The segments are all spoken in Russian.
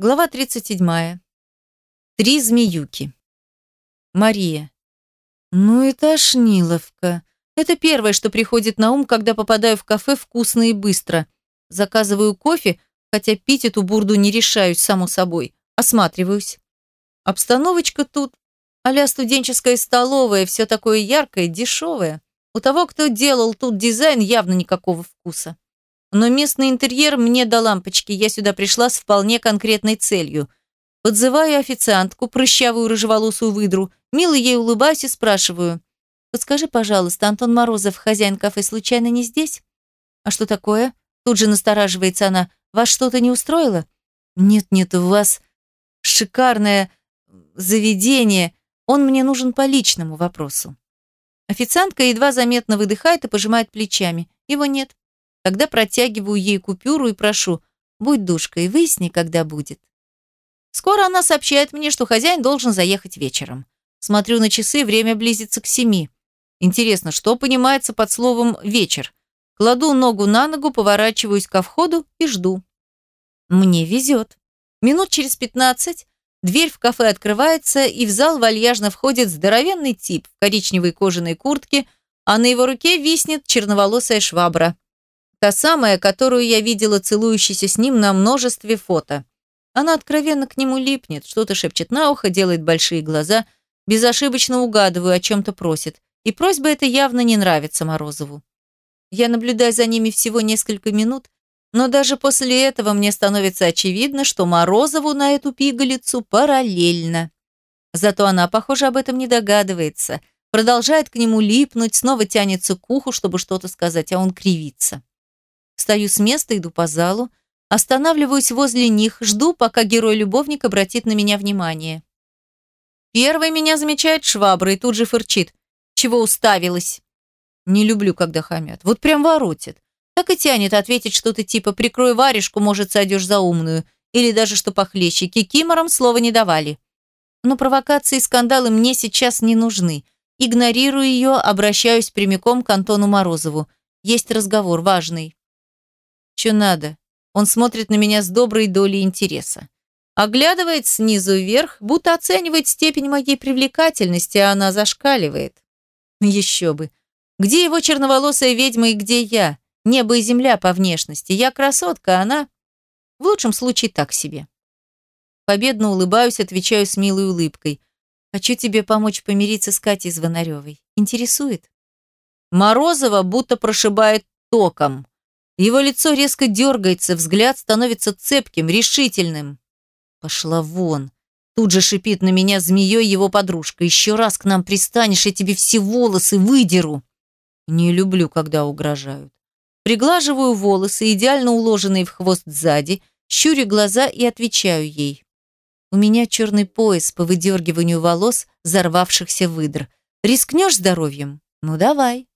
Глава 37. Три змеюки. Мария. Ну и тошниловка. Это первое, что приходит на ум, когда попадаю в кафе вкусно и быстро. Заказываю кофе, хотя пить эту бурду не решаюсь, само собой. Осматриваюсь. Обстановочка тут а студенческая столовая, все такое яркое, дешевое. У того, кто делал тут дизайн, явно никакого вкуса. Но местный интерьер мне до лампочки, я сюда пришла с вполне конкретной целью. Подзываю официантку, прыщавую рыжеволосую выдру, мило ей улыбаюсь и спрашиваю. «Подскажи, пожалуйста, Антон Морозов, хозяин кафе, случайно не здесь?» «А что такое?» Тут же настораживается она. «Вас что-то не устроило?» «Нет-нет, у вас шикарное заведение. Он мне нужен по личному вопросу». Официантка едва заметно выдыхает и пожимает плечами. Его нет. Тогда протягиваю ей купюру и прошу, будь душкой, выясни, когда будет. Скоро она сообщает мне, что хозяин должен заехать вечером. Смотрю на часы, время близится к семи. Интересно, что понимается под словом «вечер»? Кладу ногу на ногу, поворачиваюсь ко входу и жду. Мне везет. Минут через пятнадцать дверь в кафе открывается, и в зал вальяжно входит здоровенный тип в коричневой кожаной куртке, а на его руке виснет черноволосая швабра. Та самая, которую я видела целующейся с ним на множестве фото. Она откровенно к нему липнет, что-то шепчет на ухо, делает большие глаза, безошибочно угадываю, о чем-то просит. И просьба эта явно не нравится Морозову. Я наблюдаю за ними всего несколько минут, но даже после этого мне становится очевидно, что Морозову на эту пигалицу параллельно. Зато она, похоже, об этом не догадывается, продолжает к нему липнуть, снова тянется к уху, чтобы что-то сказать, а он кривится. Встаю с места, иду по залу, останавливаюсь возле них, жду, пока герой-любовник обратит на меня внимание. Первый меня замечает швабра и тут же фырчит. Чего уставилась? Не люблю, когда хамят. Вот прям воротит. Так и тянет ответить что-то типа «прикрой варежку, может, сойдешь за умную». Или даже что похлеще. Кикиморам слова не давали. Но провокации и скандалы мне сейчас не нужны. Игнорирую ее, обращаюсь прямиком к Антону Морозову. Есть разговор важный. Что надо? Он смотрит на меня с доброй долей интереса. Оглядывает снизу вверх, будто оценивает степень моей привлекательности, а она зашкаливает. Еще бы. Где его черноволосая ведьма и где я? Небо и земля по внешности. Я красотка, а она... В лучшем случае так себе. Победно улыбаюсь, отвечаю с милой улыбкой. Хочу тебе помочь помириться с Катей Звонаревой. Интересует? Морозова будто прошибает током. Его лицо резко дергается, взгляд становится цепким, решительным. Пошла вон. Тут же шипит на меня змеей его подружка. Еще раз к нам пристанешь, я тебе все волосы выдеру. Не люблю, когда угрожают. Приглаживаю волосы, идеально уложенные в хвост сзади, щурю глаза и отвечаю ей. У меня черный пояс по выдергиванию волос, взорвавшихся выдр. Рискнешь здоровьем? Ну давай.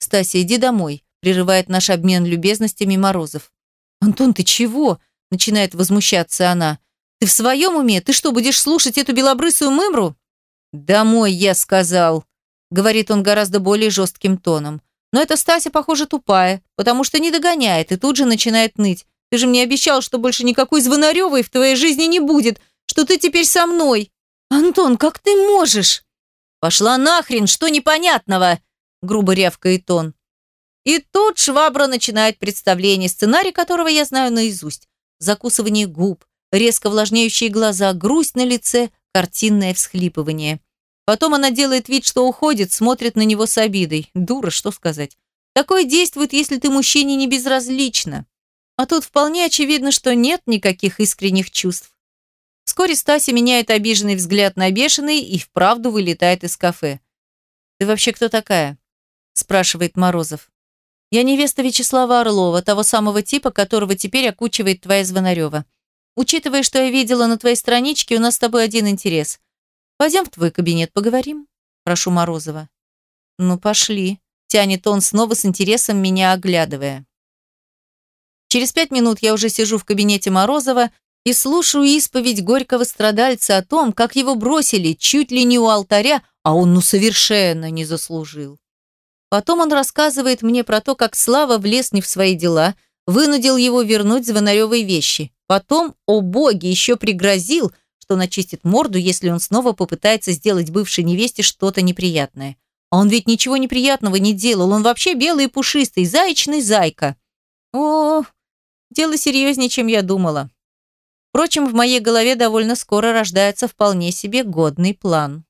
Стася, иди домой прерывает наш обмен любезностями Морозов. «Антон, ты чего?» – начинает возмущаться она. «Ты в своем уме? Ты что, будешь слушать эту белобрысую мымру?» «Домой, я сказал», – говорит он гораздо более жестким тоном. Но эта Стася, похоже, тупая, потому что не догоняет и тут же начинает ныть. «Ты же мне обещал, что больше никакой Звонаревой в твоей жизни не будет, что ты теперь со мной!» «Антон, как ты можешь?» «Пошла нахрен, что непонятного!» – грубо рявкает он. И тут швабра начинает представление, сценарий которого я знаю наизусть. Закусывание губ, резко влажнеющие глаза, грусть на лице, картинное всхлипывание. Потом она делает вид, что уходит, смотрит на него с обидой. Дура, что сказать. Такое действует, если ты мужчине не безразлична. А тут вполне очевидно, что нет никаких искренних чувств. Вскоре Стася меняет обиженный взгляд на бешеный и вправду вылетает из кафе. «Ты вообще кто такая?» – спрашивает Морозов. Я невеста Вячеслава Орлова, того самого типа, которого теперь окучивает твоя Звонарева. Учитывая, что я видела на твоей страничке, у нас с тобой один интерес. Пойдем в твой кабинет, поговорим? Прошу Морозова. Ну, пошли. Тянет он снова с интересом, меня оглядывая. Через пять минут я уже сижу в кабинете Морозова и слушаю исповедь горького страдальца о том, как его бросили чуть ли не у алтаря, а он ну совершенно не заслужил. Потом он рассказывает мне про то, как Слава влез не в свои дела, вынудил его вернуть звонаревые вещи. Потом, о боги, еще пригрозил, что начистит морду, если он снова попытается сделать бывшей невесте что-то неприятное. А он ведь ничего неприятного не делал, он вообще белый и пушистый, заячный зайка. О, дело серьезнее, чем я думала. Впрочем, в моей голове довольно скоро рождается вполне себе годный план.